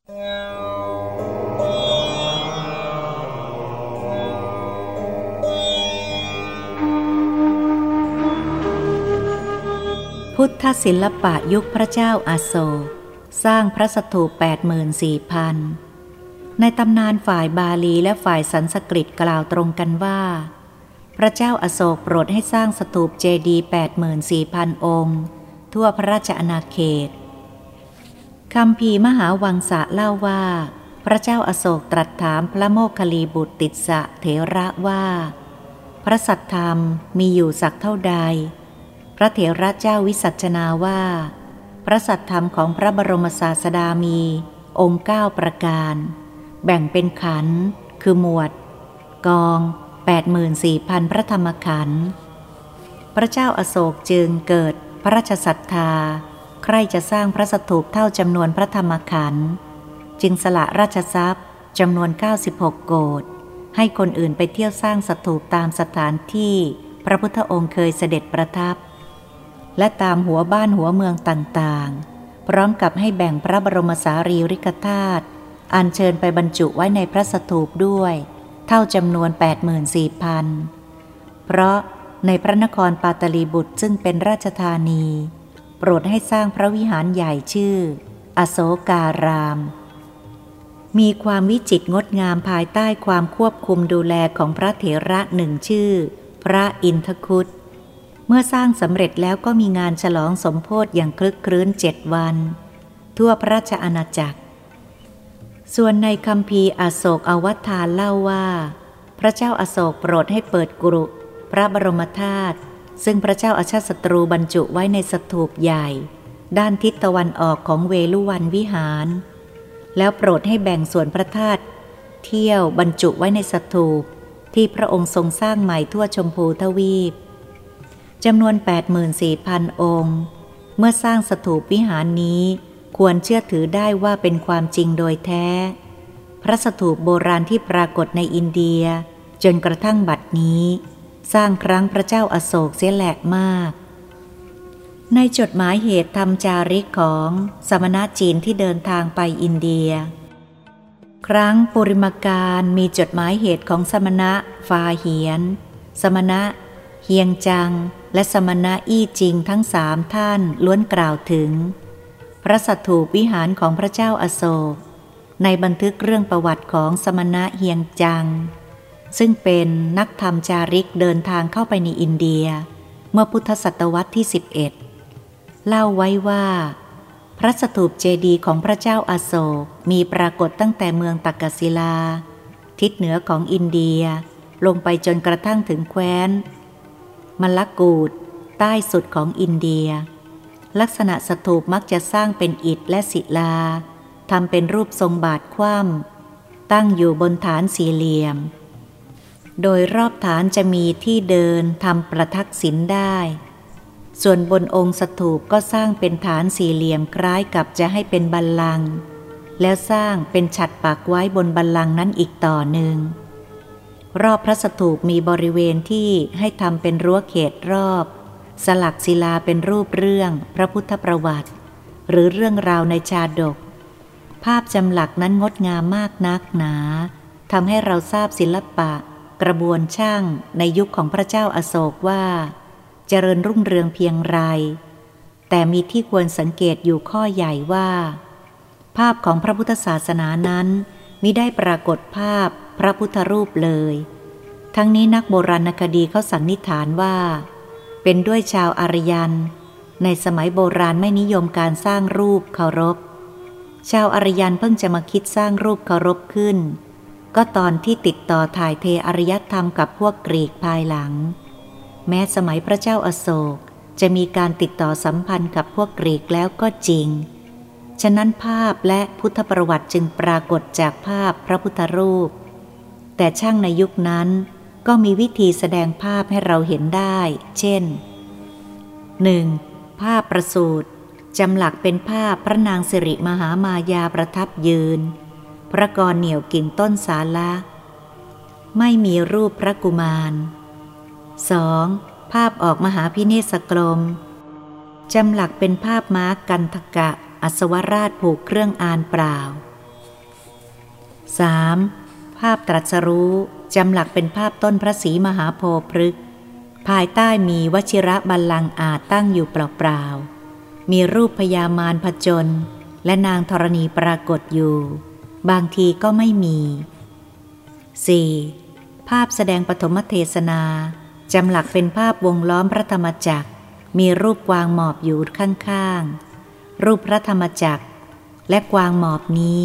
พุทธศิลปะยุคพระเจ้าอาโศกสร้างพระสถูป84,000 ในตำนานฝ่ายบาลีและฝ่ายสันสกฤตกล่าวตรงกันว่า พระเจ้าอาโศกโปรดให้สร้างสถูปเจดีย์84,000 องค์ ทั่วพระราชอาณาเขต คำพีมหาวังสะเล่าว่า พระเจ้าอาโศกตรัสถามพระโมคคลีบุตรติสะเถระว่า พระสัทธรรมมีอยู่สักเท่าใด พระเถระเจ้าวิสัชนาว่า พระสัทธรรมของพระบรมศาสดามีองค์เก้าประการ แบ่งเป็นขันคือหมวด กอง 84,000 พระธรรมขันธ์พระเจ้าอาโศกจึงเกิดพระราชศรัทธา รจะสร้างพระสถูปเท่าจำนวนพระธรรมขันธ์จึงสละราชทรัพย์จำนวน 96 โกดให้คนอื่นไปเที่ยวสร้างสถูปตามสถานที่พระพุทธองค์เคยเสด็จประทับ และตามหัวบ้านหัวเมืองต่างๆ พร้อมกับให้แบ่งพระบรมสารีริกธาตุอันเชิญไปบรรจุไว้ในพระสถูปด้วย เท่าจำนวน 84,000 เพราะในพระนครปาตลีบุตรซึ่งเป็นราชธานี โปรดให้สร้างพระวิหารใหญ่ชื่อ อโศการาม มีความวิจิตรงดงามภายใต้ความควบคุมดูแลของพระเถระหนึ่งชื่อ พระอินทคุตเมื่อสร้างสำเร็จแล้วก็มีงานฉลองสมโพธิอย่างคลึกครื้นเจ็ดวัน ทั่วพระราชอาณาจักร ส่วนในคำพีอโศกอวัตารเล่าว่า พระเจ้าอาโศกโปรดให้เปิดกรุพระบรมธาตุ ซึ่งพระเจ้าอาชาติศัตรูบรรจุไว้ในสถูปใหญ่ ด้านทิศตะวันออกของเวลุวันวิหาร แล้วโปรดให้แบ่งส่วนพระธาตุเที่ยวบรรจุไว้ในสถูปที่พระองค์ทรงสร้างใหม่ทั่วชมพูทวีปจำนวน 84,000 องค์ เมื่อสร้างสถูปวิหารนี้ควรเชื่อถือได้ว่าเป็นความจริงโดยแท้ พระสถูปโบราณที่ปรากฏในอินเดีย จนกระทั่งบัดนี้ สร้างครั้งพระเจ้าอาโศกเสียแหลกมาก ในจดหมายเหตุทำจาริกของสมณะจีนที่เดินทางไปอินเดีย ครั้งปุริมการมีจดหมายเหตุของสมณะฟาเหียน สมณะเฮียงจัง และสมณะอี้จริงทั้งสามท่านล้วนกล่าวถึง พระสัตถูปวิหารของพระเจ้าอาโศกในบันทึกเรื่องประวัติของสมณะเฮียงจัง ซึ่งเป็นนักธรรมจาริกเดินทางเข้าไปในอินเดีย เมื่อพุทธศตวรรษที่ 11 เล่าไว้ว่า พระสถูปเจดีย์ของพระเจ้าอาโศกมีปรากฏตั้งแต่เมืองตักกศิลา ทิศเหนือของอินเดียลงไปจนกระทั่งถึงแคว้นมลกูดใต้สุดของอินเดีย ลักษณะสถูปมักจะสร้างเป็นอิฐและศิลาทำเป็นรูปทรงบาทคว่ำตั้งอยู่บนฐานสี่เหลี่ยม โดยรอบฐานจะมีที่เดินทำประทักษิณได้ ส่วนบนองค์สถูปก็สร้างเป็นฐานสี่เหลี่ยมคล้ายกับจะให้เป็นบัลลังก์แล้วสร้างเป็นฉัดปักไว้บนบัลลังก์นั้นอีกต่อหนึ่ง รอบพระสถูปมีบริเวณที่ให้ทำเป็นรั้วเขตรอบ สลักศิลาเป็นรูปเรื่องพระพุทธประวัติ หรือเรื่องราวในชาดก ภาพจำหลักนั้นงดงามมากนักหนาทำให้เราทราบศิลปะ กระบวนช่างในยุคของพระเจ้าอาโศกว่า เจริญรุ่งเรืองเพียงไร แต่มีที่ควรสังเกตอยู่ข้อใหญ่ว่า ภาพของพระพุทธศาสนานั้นมิได้ปรากฏภาพพระพุทธรูปเลย ทั้งนี้นักโบราณคดีเขาสันนิษฐานว่า เป็นด้วยชาวอารยัน ในสมัยโบราณไม่นิยมการสร้างรูปเคารพ ชาวอารยันเพิ่งจะมาคิดสร้างรูปเคารพขึ้น ก็ตอนที่ติดต่อถ่ายเทอารยธรรมกับพวกกรีกภายหลัง แม้สมัยพระเจ้าอาโศกจะมีการติดต่อสัมพันธ์กับพวกกรีกแล้วก็จริง ฉะนั้นภาพและพุทธประวัติจึงปรากฏจากภาพพระพุทธรูป แต่ช่างในยุคนั้นก็มีวิธีแสดงภาพให้เราเห็นได้ เช่น 1. ภาพประสูตรจำหลักเป็นภาพพระนางสิริมหามายาประทับยืน พระกรเหนี่ยวกิ่งต้นสาละไม่มีรูปพระกุมาร 2. ภาพออกมหาพิเนศกรม จำหลักเป็นภาพม้ากันทกะอัศวราชผูกเครื่องอานเปล่า 3. ภาพตรัสรู้ จำหลักเป็นภาพต้นพระศรีมหาโพธิ์พฤกษ์ภายใต้มีวชิระบัลลังก์อาจตั้งอยู่เปล่าๆ มีรูปพญามารผจญและนางธรณีปรากฏอยู่ บางทีก็ไม่มี 4. ภาพแสดงปฐมเทศนา จำหลักเป็นภาพวงล้อมพระธรรมจักร มีรูปกวางหมอบอยู่ข้างๆ รูปพระธรรมจักร และกวางหมอบนี้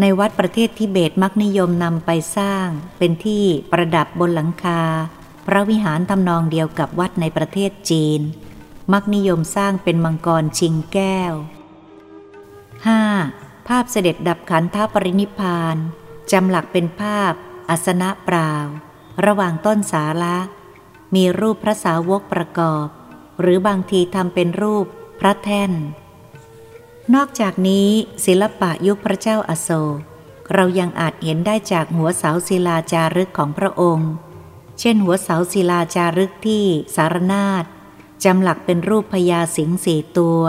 ในวัดประเทศทิเบตมักนิยมนำไปสร้าง เป็นที่ประดับบนหลังคา พระวิหารทำนองเดียวกับวัดในประเทศจีน มักนิยมสร้างเป็นมังกรชิงแก้ว 5. ภาพเสด็จดับขันธปรินิพานจำหลักเป็นภาพอัสนะเปล่า ระหว่างต้นสาระมีรูปพระสาวกประกอบ หรือบางทีทำเป็นรูปพระแท่น นอกจากนี้ศิลปะยุคพระเจ้าอโศกเรายังอาจเห็นได้จากหัวเสาศิลาจารึกของพระองค์ เช่นหัวเสาศิลาจารึกที่สารนาฏจำหลักเป็นรูปพญาสิงห์สี่ตัว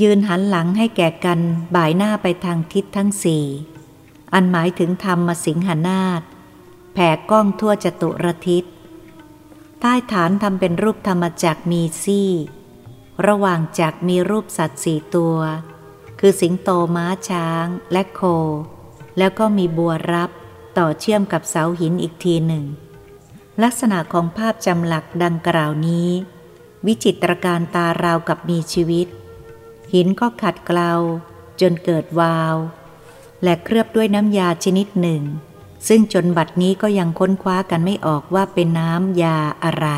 ยืนหันหลังให้แก่กันบ่ายหน้าไปทางทิศทั้งสี่ อันหมายถึงธรรมสิงหนาฏแผ่กล้องทั่วจตุรทิศ ใต้ฐานทำเป็นรูปธรรมจักมีซี่ ระหว่างจักมีรูปสัตว์สี่ตัว คือสิงโตม้าช้างและโค แล้วก็มีบัวรับต่อเชื่อมกับเสาหินอีกทีหนึ่ง ลักษณะของภาพจำหลักดังกล่าวนี้ วิจิตรการตาราวกับมีชีวิต หินก็ขัดเกลาจนเกิดวาว และเคลือบด้วยน้ำยาชนิดหนึ่ง ซึ่งจนบัดนี้ก็ยังค้นคว้ากันไม่ออกว่าเป็นน้ำยาอะไร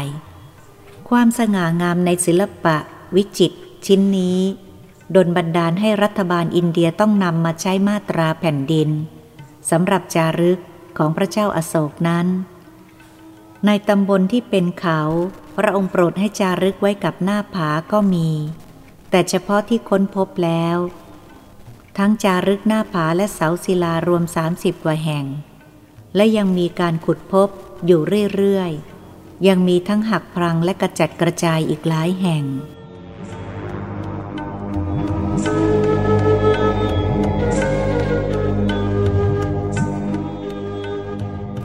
ความสง่างามในศิลปะ วิจิตชิ้นนี้ดนบันดาลให้รัฐบาลอินเดียต้องนำมาใช้มาตราแผ่นดินสำหรับจารึกของพระเจ้าอาโศกนั้น ในตำบลที่เป็นเขา พระองค์โปรดให้จารึกไว้กับหน้าผาก็มี แต่เฉพาะที่ค้นพบแล้ว ทั้งจารึกหน้าผาและเสาศิลารวม 30กว่าแห่ง และยังมีการขุดพบอยู่เรื่อยๆ ยังมีทั้งหักพลังและกระจัดกระจายอีกหลายแห่ง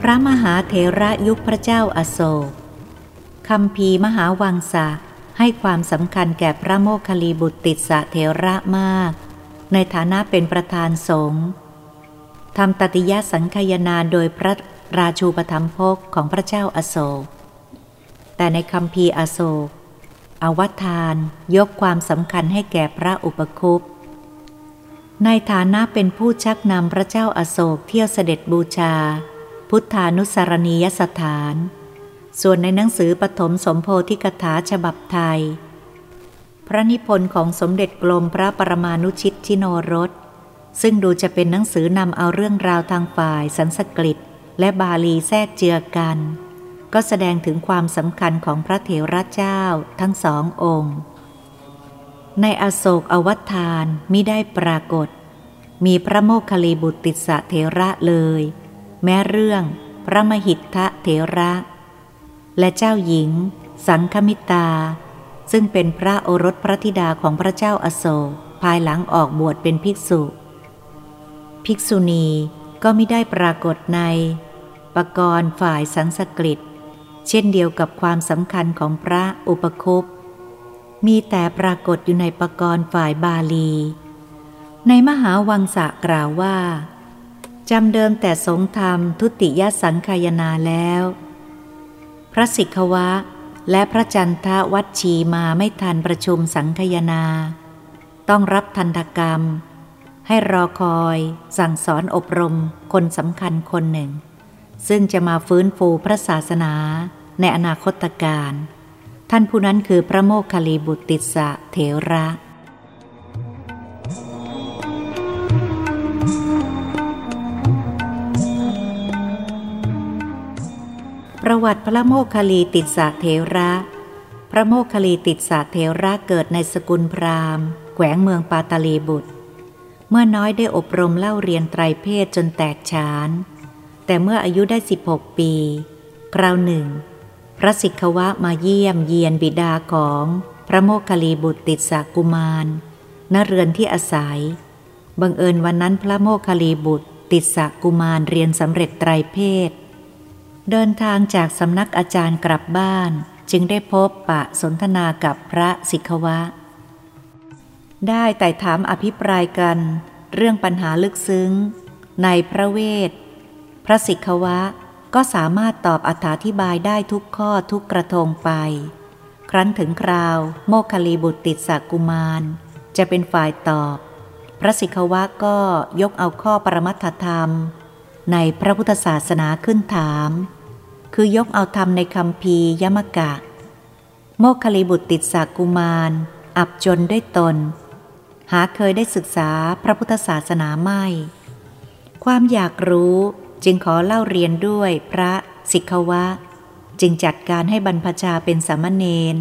พระมหาเถระยุคพระเจ้าอาโศกคำพีมหาวังสะ ให้ความสำคัญแก่พระโมคคัลลีบุตรติสะเถระมาก ในฐานะเป็นประธานสงฆ์ทำตติยสังคยนาโดยพระราชูปธรรมภกของพระเจ้าอาโศก แต่ในคำพีอโศก อวัทานยกความสำคัญให้แก่พระอุปคุปในฐานะเป็นผู้ชักนำพระเจ้าอาโศกเที่ยวเสด็จบูชา พุทธานุสารณียสถาน ส่วนในหนังสือปฐมสมโพธิกถาฉบับไทย พระนิพนธ์ของสมเด็จกรมพระปรมานุชิตชิโนรส ซึ่งดูจะเป็นหนังสือนำเอาเรื่องราวทางฝ่ายสันสกฤต และบาลีแทรกเจือกัน ก็แสดงถึงความสำคัญของพระเถระเจ้าทั้งสององค์ ในอโศกอวัทานมิได้ปรากฏ มีพระโมคคลีบุตรติสะเถระเลย แม้เรื่องพระมหิทธะเถระ และเจ้าหญิง สังคมิตา ซึ่งเป็นพระโอรสพระธิดาของพระเจ้าอโศกภายหลังออกบวชเป็นภิกษุ ภิกษุณีก็ไม่ได้ปรากฏในปกรณ์ฝ่ายสังสกฤต เช่นเดียวกับความสำคัญของพระอุปคุปมีแต่ปรากฏอยู่ในปกรณ์ฝ่ายบาลี ในมหาวังสะกล่าวว่าจำเดิมแต่สงธรรมทุติยสังคายนาแล้ว พระสิกขวะ และพระจันทวัดชีมาไม่ทันประชุมสังคายนา ต้องรับทันตกรรม ให้รอคอย สั่งสอนอบรมคนสำคัญคนหนึ่ง ซึ่งจะมาฟื้นฟูพระศาสนาในอนาคตการ ท่านผู้นั้นคือพระโมคคัลลีบุตติสะเถระ ประวัติพระโมคคัลลีติสะเถระ พระโมคคัลลีติสะเถระเกิดในสกุลพราหมณ์ แขวงเมืองปาตาลีบุตร เมื่อน้อยได้อบรมเล่าเรียนไตรเพศจนแตกฉาน แต่เมื่ออายุได้ 16 ปี คราวหนึ่ง พระสิกขวะมาเยี่ยมเยียนบิดาของพระโมคคัลีบุตรติสากุมารณเรือนที่อาศัย บังเอิญวันนั้นพระโมคคัลีบุตรติสะกุมารเรียนสำเร็จไตรเพศ เดินทางจากสำนักอาจารย์กลับบ้าน จึงได้พบปะสนทนากับพระสิกวะ ได้แต่ถามอภิปรายกัน เรื่องปัญหาลึกซึ้ง ในพระเวท พระสิกวะก็สามารถตอบอธิบายได้ทุกข้อทุกกระทงไป ครั้นถึงคราว โมคคลีบุตรติดสักุมาร จะเป็นฝ่ายตอบ พระสิกวะก็ยกเอาข้อปรมัตถธรรม ในพระพุทธศาสนาขึ้นถาม คือยกเอาธรรมในคำพียมกะ โมคลีบุตรติดสักุมาร อับจนด้วยตน หาเคยได้ศึกษาพระพุทธศาสนาไม่ ความอยากรู้จึงขอเล่าเรียนด้วยพระสิกขวะ จึงจัดการให้บรรพชาเป็นสามเณร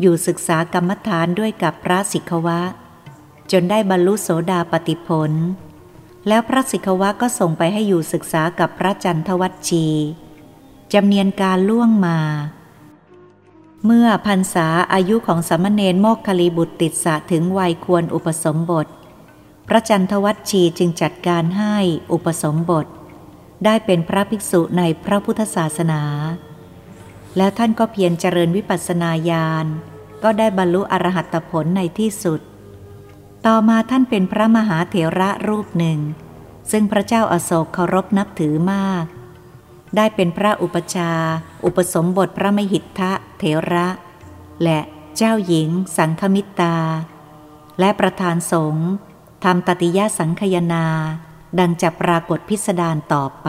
อยู่ศึกษากรรมฐานด้วยกับพระสิกขวะ จนได้บรรลุโสดาปติผล แล้วพระสิกขวะก็ส่งไปให้อยู่ศึกษากับพระจันทวัชชีจำเนียนการล่วงมา เมื่อพรรษาอายุของสามเณรโมกคลีบุตรติดสะถึงวัยควรอุปสมบท พระจันทวัชชีจึงจัดการให้อุปสมบท ได้เป็นพระภิกษุในพระพุทธศาสนา แล้วท่านก็เพียรเจริญวิปัสสนาญาณก็ได้บรรลุอรหัตผลในที่สุด ต่อมาท่านเป็นพระมหาเถระรูปหนึ่ง ซึ่งพระเจ้าอาโศกเคารพนับถือมาก ได้เป็นพระอุปชา อุปสมบทพระมหิทธะเถระ และเจ้าหญิง สังคมิตา และประธานสงฆ์ทำตติยสังคยนา ดังจะปรากฏพิสดารต่อไป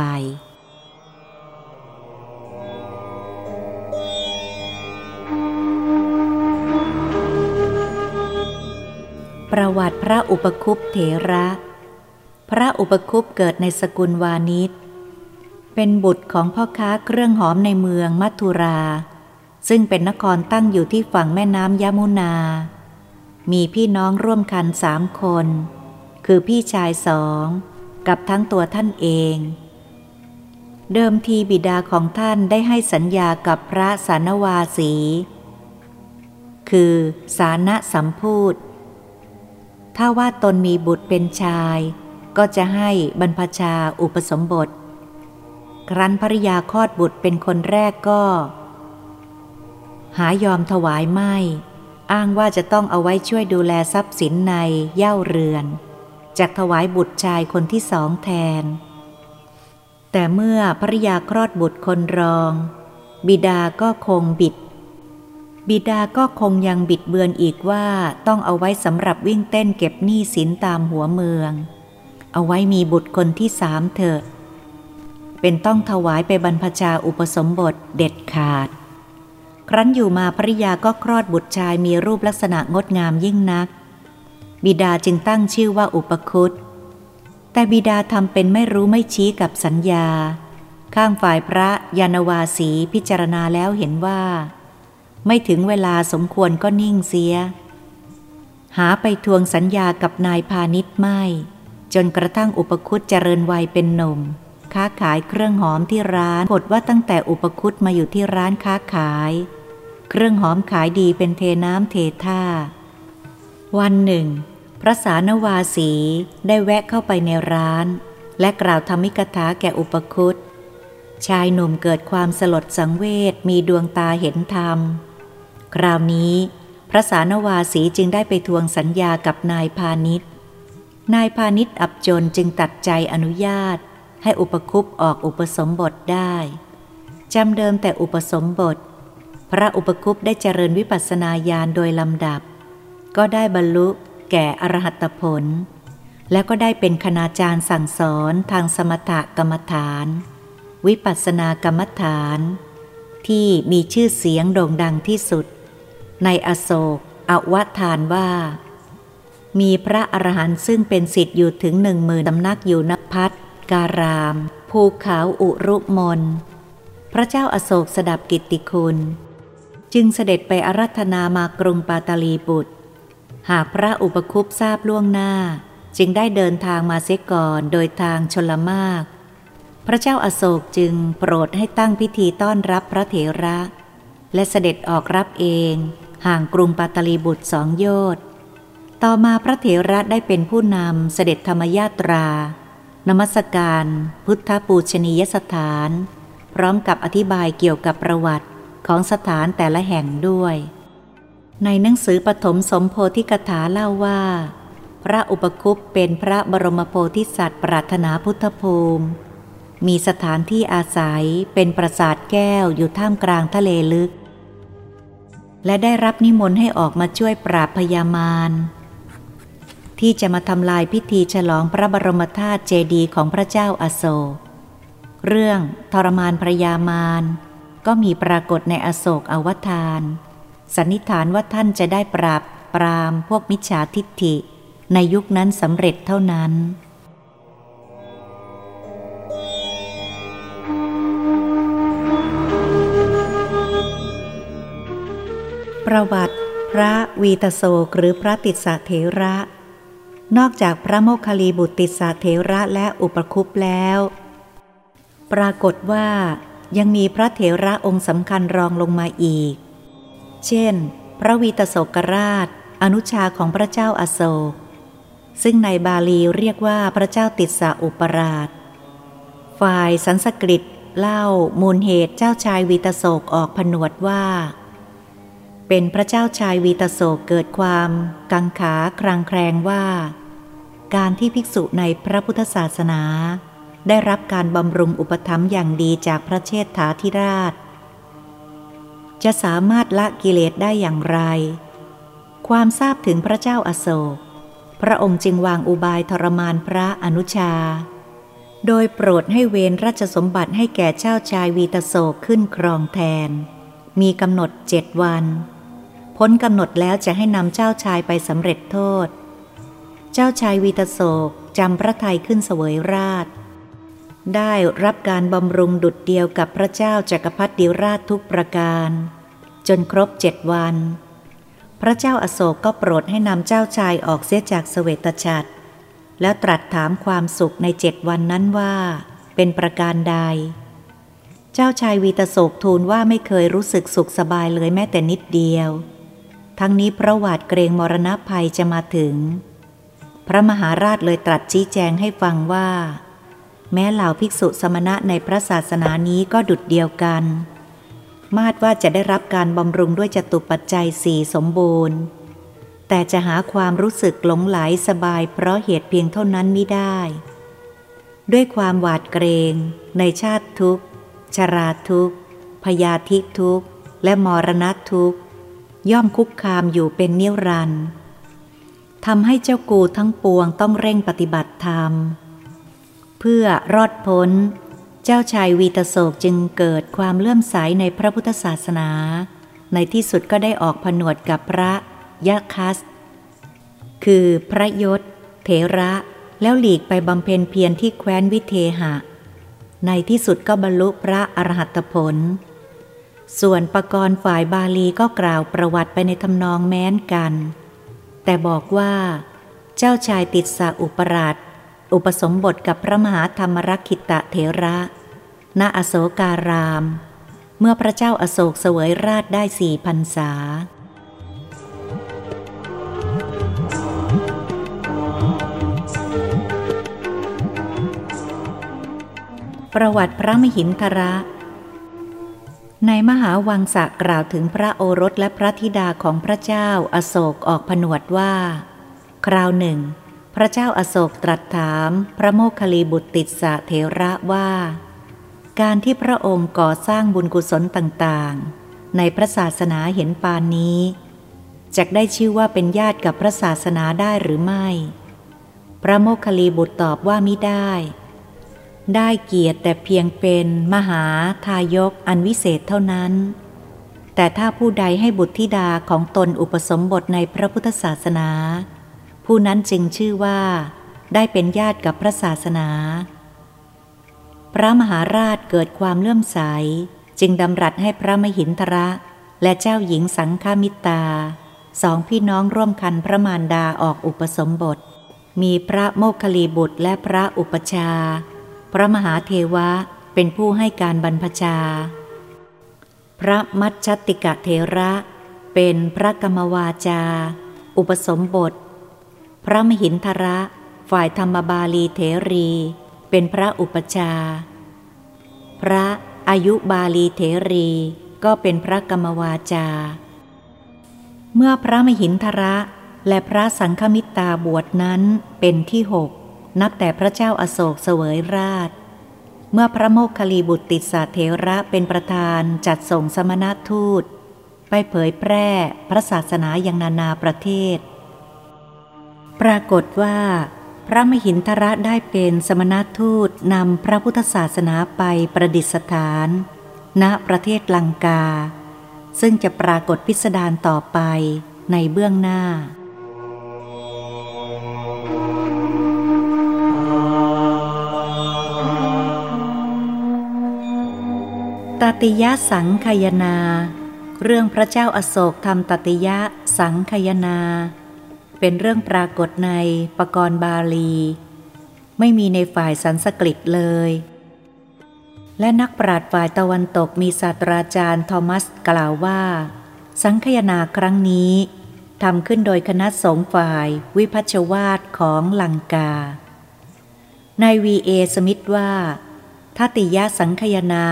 ประวัติพระอุปคุปเถระ พระอุปคุปเกิดในสกุลวานิช เป็นบุตรของพ่อค้าเครื่องหอมในเมืองมัทุรา ซึ่งเป็นนครตั้งอยู่ที่ฝั่งแม่น้ำยมุนา มีพี่น้องร่วมกันสามคน คือพี่ชายสองกับทั้งตัวท่านเอง เดิมทีบิดาของท่านได้ให้สัญญากับพระสานวาสี คือสานะสัมพูด ถ้าว่าตนมีบุตรเป็นชาย ก็จะให้บรรพชาอุปสมบท ครั้นภริยาคลอดบุตรเป็นคนแรกก็ หายอมถวายไม่ อ้างว่าจะต้องเอาไว้ช่วยดูแลทรัพย์สินในเย่าเรือนจากถวายบุตรชายคนที่สองแทน แต่เมื่อภริยาคลอดบุตรคนรอง บิดาก็คงบิด บิดาก็คงยังบิดเบือนอีกว่าต้องเอาไว้สำหรับวิ่งเต้นเก็บหนี้สินตามหัวเมือง เอาไว้มีบุตรคนที่สามเถอะ เป็นต้องถวายไปบรรพชาอุปสมบทเด็ดขาด ครั้นอยู่มาภริยาก็คลอดบุตรชายมีรูปลักษณะงดงามยิ่งนัก บิดาจึงตั้งชื่อว่าอุปคุตแต่บิดาทำเป็นไม่รู้ไม่ชี้กับสัญญา ข้างฝ่ายพระยานวาสีพิจารณาแล้วเห็นว่า ไม่ถึงเวลาสมควรก็นิ่งเสีย หาไปทวงสัญญากับนายพาณิชย์ไม่ จนกระทั่งอุปคุตเจริญวัยเป็นหนุ่ม ค้าขายเครื่องหอมที่ร้านผลว่าตั้งแต่อุปคุตมาอยู่ที่ร้านค้าขาย เครื่องหอมขายดีเป็นเทน้ำเทท่า วันหนึ่ง พระสานวาสีได้แวะเข้าไปในร้าน และกล่าวธรรมิกถาแก่อุปคุตชายหนุ่มเกิดความสลดสังเวชมีดวงตาเห็นธรรม คราวนี้ พระสานวาสีจึงได้ไปทวงสัญญากับนายพาณิชย์ นายพาณิชย์อับจนจึงตัดใจอนุญาต ให้อุปคุปออกอุปสมบทได้จำเดิมแต่อุปสมบท พระอุปคุปได้เจริญวิปัสสนาญาณโดยลำดับ ก็ได้บรรลุแก่อรหัตผล และก็ได้เป็นคณาจารย์สั่งสอนทางสมถกรรมฐาน วิปัสสนากรรมฐาน ที่มีชื่อเสียงโด่งดังที่สุด ในอโศกอวทานว่า มีพระอรหันต์ซึ่งเป็นสิทธิ์อยู่ถึงหนึ่งหมื่นตำนักอยู่นพัทการาม ภูเขาอุรุมน พระเจ้าอาโศกสดับกิตติคุณ จึงเสด็จไปอารัธนามากรุงปาตาลีบุตร หากพระอุปคุปทราบล่วงหน้า จึงได้เดินทางมาเสียก่อนโดยทางชลมาก พระเจ้าอาโศกจึงโปรดให้ตั้งพิธีต้อนรับพระเถระ และเสด็จออกรับเอง ห่างกรุงปาตลีบุตรสองโยชน์ต่อมาพระเถระได้เป็นผู้นำเสด็จธรรมยาตรานมัสการ พุทธปูชนียสถาน พร้อมกับอธิบายเกี่ยวกับประวัติของสถานแต่ละแห่งด้วย ในหนังสือปฐมสมโพธิกถาเล่าว่า พระอุปคุปเป็นพระบรมโพธิสัตว์ปรารถนาพุทธภูมิ มีสถานที่อาศัยเป็นปราสาทแก้วอยู่ท่ามกลางทะเลลึก และได้รับนิมนต์ให้ออกมาช่วยปราบพยามารที่จะมาทำลายพิธีฉลองพระบรมธาตุเจดีย์ของพระเจ้าอาโศก เรื่องทรมานพระยามารก็มีปรากฏในอโศกอวทาน สันนิษฐานว่าท่านจะได้ปราบปรามพวกมิจฉาทิฏฐิ ในยุคนั้นสำเร็จเท่านั้น ประวัติ พระวีตโศกหรือพระติสสะเถระ นอกจากพระโมคคลีบุตรติสาเทระและอุปคุปแล้ว ปรากฏว่ายังมีพระเถระองค์สำคัญรองลงมาอีก เช่น พระวีตโศกราช อนุชาของพระเจ้าอาโศก ซึ่งในบาลีเรียกว่าพระเจ้าติสาอุปราช ฝ่ายสันสกฤตเล่ามูลเหตุเจ้าชายวีตโศกออกผนวดว่า เป็นพระเจ้าชายวีตโศกเกิดความกังขาครางแครงว่า การที่ภิกษุในพระพุทธศาสนา ได้รับการบำรุงอุปถัมภ์อย่างดีจากพระเชษฐาธิราช จะสามารถละกิเลสได้อย่างไร ความทราบถึงพระเจ้าอาโศก พระองค์จึงวางอุบายทรมานพระอนุชา โดยโปรดให้เวนราชสมบัติให้แก่เจ้าชายวีตโศกขึ้นครองแทน มีกำหนดเจ็ดวัน พ้นกำหนดแล้วจะให้นำเจ้าชายไปสำเร็จโทษ เจ้าชายวีตโศกจำพระทัยขึ้นเสวยราช ได้รับการบำรุงดุดเดียวกับพระเจ้าจากักรพรรดิราชทุกประการ จนครบเจ็ดวัน พระเจ้าอาโศกก็โปรดให้นำเจ้าชายออกเสียจากสเสวตฉัตรแล้วตรัสถามความสุขในเจ็ดวันนั้นว่า เป็นประการใด เจ้าชายวีตโศกทูลว่าไม่เคยรู้สึกสุขสบายเลยแม้แต่นิดเดียว ทั้งนี้เพราะหวาดเกรงมรณะภัยจะมาถึง พระมหาราชเลยตรัสชี้แจงให้ฟังว่า แม้เหล่าภิกษุสมณะในพระศาสนานี้ก็ดุดเดียวกัน มาดว่าจะได้รับการบำรุงด้วยจตุปัจจัยสี่สมบูรณ์ แต่จะหาความรู้สึกหลงไหลสบายเพราะเหตุเพียงเท่านั้นไม่ได้ ด้วยความหวาดเกรง ในชาติทุกข์ ชราทุกข์พยาธิทุกข์ และมรณะทุกข์ ย่อมคุกคามอยู่เป็นเนิรันดร์ทำให้เจ้ากูทั้งปวงต้องเร่งปฏิบัติธรรม เพื่อรอดพ้น เจ้าชายวีตโศกจึงเกิดความเลื่อมใสในพระพุทธศาสนา ในที่สุดก็ได้ออกผนวดกับพระยะคัส คือพระยศ เถระ แล้วหลีกไปบำเพ็ญเพียรที่แคว้นวิเทหะ ในที่สุดก็บรรลุพระอรหัตผล ส่วนปกรณ์ฝ่ายบาลีก็กล่าวประวัติไปในทำนองแม้นกัน แต่บอกว่า เจ้าชายติดสาอุปราช อุปสมบทกับพระมหาธรรมรักขิตะเถระณอโศการาม เมื่อพระเจ้าอาโศกเสวยราชได้สี่พันษาประวัติพระมหินทระ ในมหาวังสะกล่าวถึงพระโอรสและพระธิดาของพระเจ้าอโศกออกผนวดว่า คราวหนึ่ง พระเจ้าอโศกตรัสถาม พระโมคคิลีบุตรติสะเทระว่า การที่พระองค์ก่อสร้างบุญกุศลต่างๆ ในพระศาสนาเห็นปานนี้จะได้ชื่อว่าเป็นญาติกับพระศาสนาได้หรือไม่ พระโมคคิลีบุตรตอบว่ามิได้ ได้เกียรติแต่เพียงเป็นมหาทายกอันวิเศษเท่านั้น แต่ถ้าผู้ใดให้บุตรธิดาของตนอุปสมบทในพระพุทธศาสนา ผู้นั้นจึงชื่อว่า ได้เป็นญาติกับพระศาสนา พระมหาราชเกิดความเลื่อมใส จึงดำรัสให้พระมหินทระและเจ้าหญิงสังฆามิตา สองพี่น้องร่วมคันพระมารดาออกอุปสมบท มีพระโมคคลีบุตรและพระอุปชา พระมหาเทวะเป็นผู้ให้การบรรพชา พระมัชชติกะเทระเป็นพระกรรมวาจา อุปสมบท พระมหินทระ ฝ่ายธรรมบาลีเถรี เป็นพระอุปชา พระอายุบาลีเถรีก็เป็นพระกรรมวาจา เมื่อพระมหินทระและพระสังฆมิตาบวชนั้นเป็นที่หก นับแต่พระเจ้าอาโศกเสวยราช เมื่อพระโมคคลีบุตรติสาเถระเป็นประธานจัดส่งสมณทูต ไปเผยแพร่พระศาสนาอย่างนานาประเทศ ปรากฏว่า พระมหินทระได้เป็นสมณทูตนำพระพุทธศาสนาไปประดิษฐาน ณประเทศลังกา ซึ่งจะปรากฏพิสดารต่อไปในเบื้องหน้า ตติยะสังคยนา เรื่องพระเจ้าอาโศกทำตติยะสังคยนา เป็นเรื่องปรากฏในปกรณ์บาลี ไม่มีในฝ่ายสันสกฤตเลย และนักปราชญ์ฝ่ายตะวันตกมีศาสตราจารย์ทอมัสกล่าวว่า สังคยนาครั้งนี้ทำขึ้นโดยคณะสงฆ์ฝ่ายวิพัชวาทของลังกาในวีเอสมิธว่า ทัติยะสังคยนา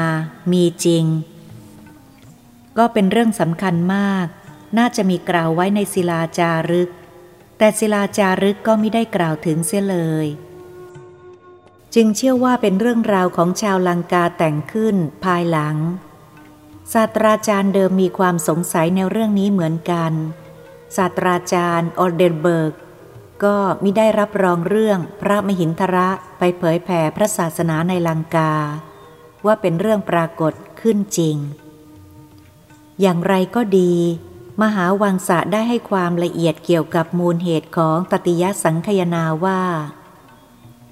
มีจริง ก็เป็นเรื่องสำคัญมาก น่าจะมีกล่าวไว้ในศิลาจารึก แต่ศิลาจารึกก็ไม่ได้กล่าวถึงเสียเลย จึงเชื่อว่าเป็นเรื่องราวของชาวลังกาแต่งขึ้นภายหลัง ศาสตราจารย์เดิมมีความสงสัยในเรื่องนี้เหมือนกัน ศาสตราจารย์ออเดนเบิร์ก ก็มิได้รับรองเรื่องพระมหินทระไปเผยแผ่พระศาสนาในลังกา ว่าเป็นเรื่องปรากฏขึ้นจริง อย่างไรก็ดี มหาวังสะได้ให้ความละเอียดเกี่ยวกับมูลเหตุของตติยสังคยนาว่า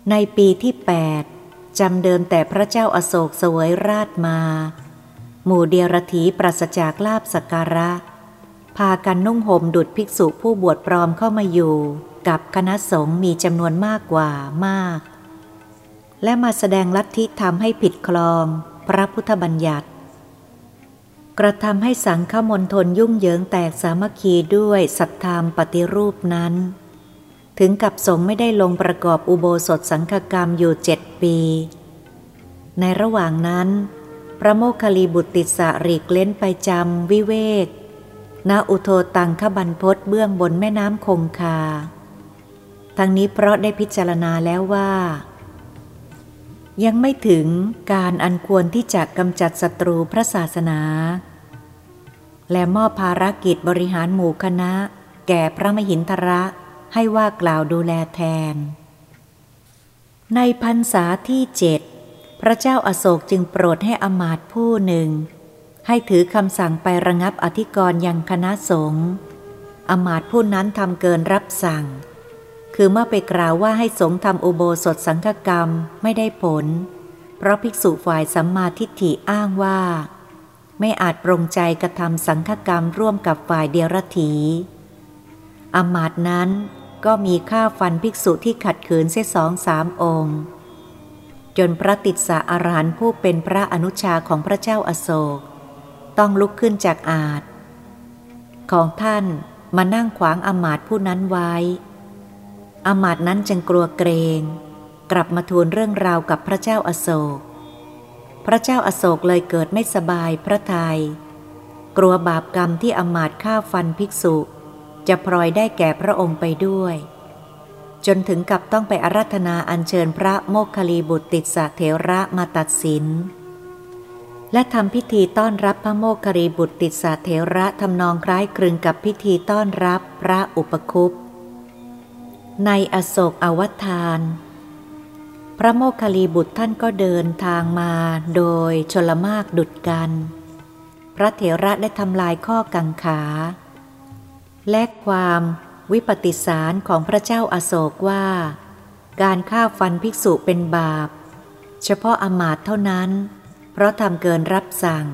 ในปีที่ 8จำเดิมแต่พระเจ้าอาโศกเสวยราชมา หมู่เดียรถีปราศจากลาบสการะ พากันนุ่งห่มดุดภิกษุผู้บวชปลอมเข้ามาอยู่ กับคณะสงฆ์มีจำนวนมากกว่ามาก และมาแสดงลัทธิทำให้ผิดคลองพระพุทธบัญญัติ กระทำให้สังฆมณฑลยุ่งเหยิงแตกสามัคคีด้วยสัทธามปฏิรูปนั้น ถึงกับสงฆ์ไม่ได้ลงประกอบอุโบสถสังฆกรรมอยู่เจ็ดปี ในระหว่างนั้น พระโมคคลีบุตรติสารีกเล้นไปจำวิเวกณอุโทตังขบันพศเบื้องบนแม่น้ำคงคา ทั้งนี้เพราะได้พิจารณาแล้วว่า ยังไม่ถึงการอันควรที่จะกำจัดศัตรูพระศาสนา และมอบภารกิจบริหารหมู่คณะ แก่พระมหินทระให้ว่ากล่าวดูแลแทน ในพรรษาที่เจ็ดพระเจ้าอาโศกจึงโปรดให้อมาตผู้หนึ่ง ให้ถือคำสั่งไประงับอธิกรณ์ยังคณะสงฆ์อมาตผู้นั้นทำเกินรับสั่ง คือเมื่อไปกล่าวว่าให้สงทำอุโบสถสังฆกรรมไม่ได้ผล เพราะภิกษุฝ่ายสัมมาทิฏฐิอ้างว่า ไม่อาจปรงใจกระทำสังฆกรรมร่วมกับฝ่ายเดียรถีอมาตนั้นก็มีค่าฟันภิกษุที่ขัดขืนเสียสองสามองค์ จนพระติสสะอรหันผู้เป็นพระอนุชาของพระเจ้าอาโศก ต้องลุกขึ้นจากอาจของท่านมานั่งขวางอมาตผู้นั้นไว้ อมาตนั้นจึงกลัวเกรง กลับมาทูลเรื่องราวกับพระเจ้าอาโศก พระเจ้าอาโศกเลยเกิดไม่สบายพระทยัยกลัวบาปกรรมที่อมาตฆ่าฟันภิกษุ จะพลอยได้แก่พระองค์ไปด้วย จนถึงกับต้องไปอารัธนาอัญเชิญพระโมคคลีบุตรติสเถระมาตัดสิน และทำพิธีต้อนรับพระโมคคลีบุตรติสเถระทำนองคล้ายคลึงกับพิธีต้อนรับพระอุปคุป ในอโศกอวัทาน พระโมคคลีบุตรท่านก็เดินทางมาโดยชลมากดุดกัน พระเถระได้ทำลายข้อกังขา และความวิปฏิสารของพระเจ้าอาโศกว่า การฆ่าฟันภิกษุเป็นบาป เฉพาะอมาตเท่านั้น เพราะทำเกินรับสั่ง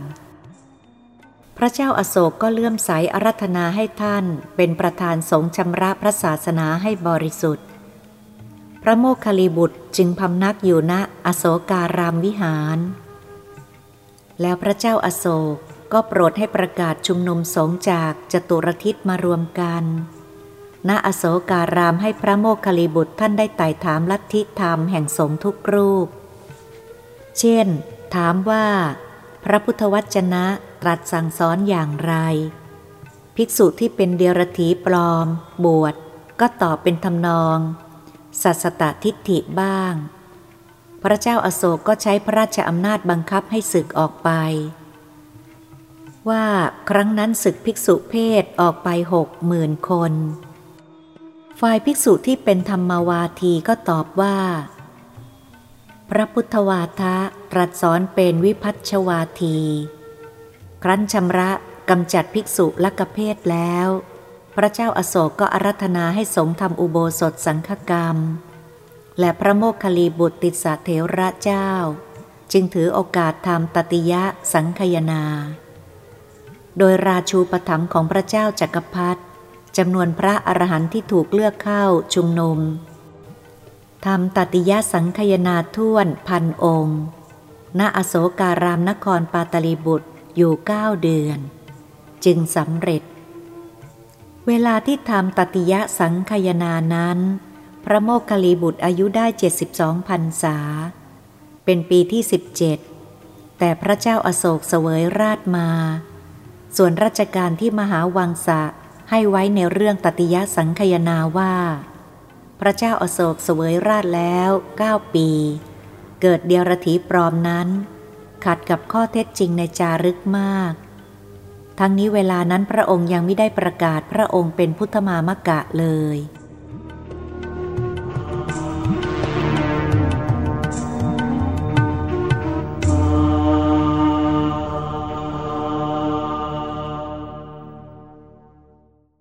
พระเจ้าอาโศกก็เลื่อมใสอารัธนาให้ท่านเป็นประธานสงฆ์ชำระพระศาสนาให้บริสุทธิ์ พระโมคคัลีบุตรจึงพำนักอยู่ณอโศการามวิหาร แล้วพระเจ้าอาโศกก็โปรดให้ประกาศชุมนุมสงฆ์จากจตุรทิศมารวมกัน ณอโศการามให้พระโมคคัลลีบุตรท่านได้ไต่ถามลัทธิธรรมแห่งสงฆ์ทุกรูป เช่น ถามว่า พระพุทธวจนะ ตรัสสั่งสอนอย่างไร ภิกษุที่เป็นเดียรถีปลอม บวชก็ตอบเป็นทำนอง สัสตทิฏฐิบ้าง พระเจ้าอาโศกก็ใช้พระราชอำนาจบังคับให้ศึกออกไป ว่าครั้งนั้นศึกภิกษุเพศออกไปหกหมื่นคน ฝ่ายภิกษุที่เป็นธรรมวาทีก็ตอบว่า พระพุทธวาทะตรัสสอนเป็นวิพัชวาที ครั้นชำระกำจัดภิกษุละกเพศแล้ว พระเจ้าอาโศกก็อารัธนาให้สงฆ์ทำอุโบสถสังฆกรรม และพระโมคคลีบุตรติสาเถระเจ้า จึงถือโอกาสทำตติยะสังคยนา โดยราชูปถัมภ์ของพระเจ้าจักรพรรดิจำนวนพระอรหันต์ที่ถูกเลือกเข้าชุมนุมทำตติยะสังคยนาท่วนพันองค์ ณอโศการามนครปาตลีบุตร อยู่เก้าเดือน จึงสำเร็จ เวลาที่ทำตติยะสังคยนานั้น พระโมคคัลลีบุตรอายุได้ 72พรรษา เป็นปีที่ 17 แต่พระเจ้าอาโศกเสวยราชมา ส่วนราชการที่มหาวังสะให้ไว้ในเรื่องตติยะสังคยนาว่า พระเจ้าอาโศกเสวยราชแล้วเก้าปี เกิดเดียรถีปลอมนั้น ขัดกับข้อเท็จจริงในจารึกมาก ทั้งนี้เวลานั้นพระองค์ยังไม่ได้ประกาศพระองค์เป็นพุทธมามกะเลย